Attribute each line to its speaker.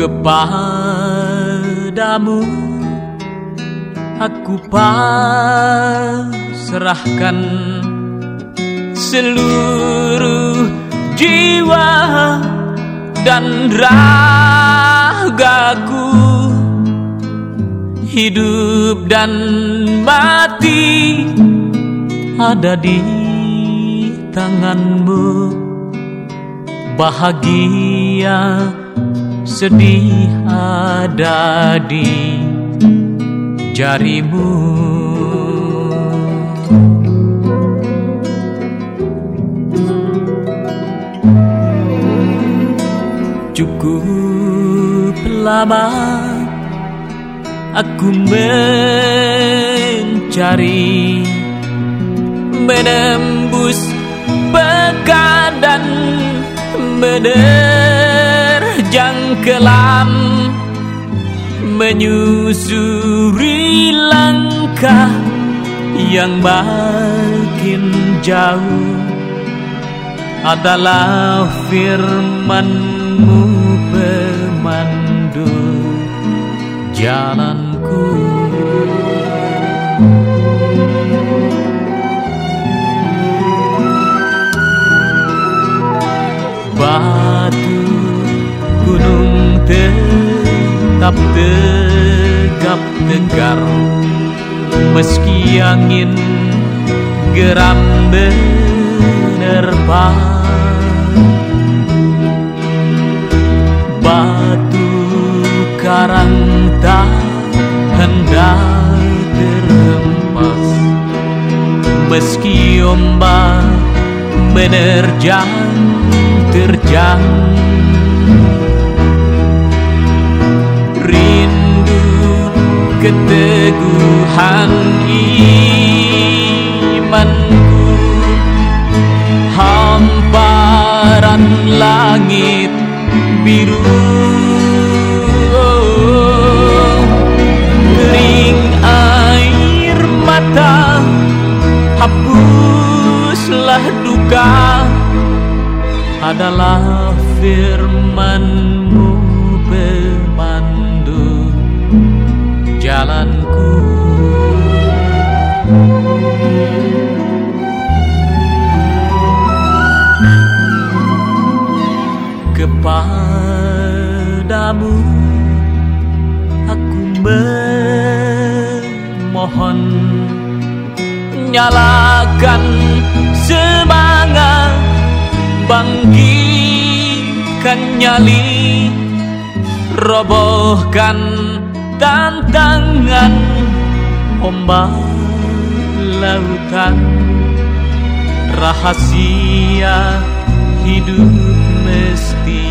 Speaker 1: kepadamu aku pasrahkan seluruh jiwa dan ragaku. Hidup dan mati ada di tanganmu. Bahagia sedih ada di jarimu Cukup lama aku mencari Menembus pekan dan menerjang kelam menyusuri langkah yang makin jauh adalah firmanmu pemandu jalanku. Batu gunung tetap tegap tegar meski angin geram menerpa karang tak hendak terhempas. Meski ombak menerjang terjang. Rindu keteguhan imanku hamparan langit biru adalah firmanmu pemandu jalanku. Kepadamu aku memohon nyalakan semangat bangkitkan nyali robohkan tantangan ombak lautan. Rahasia hidup mesti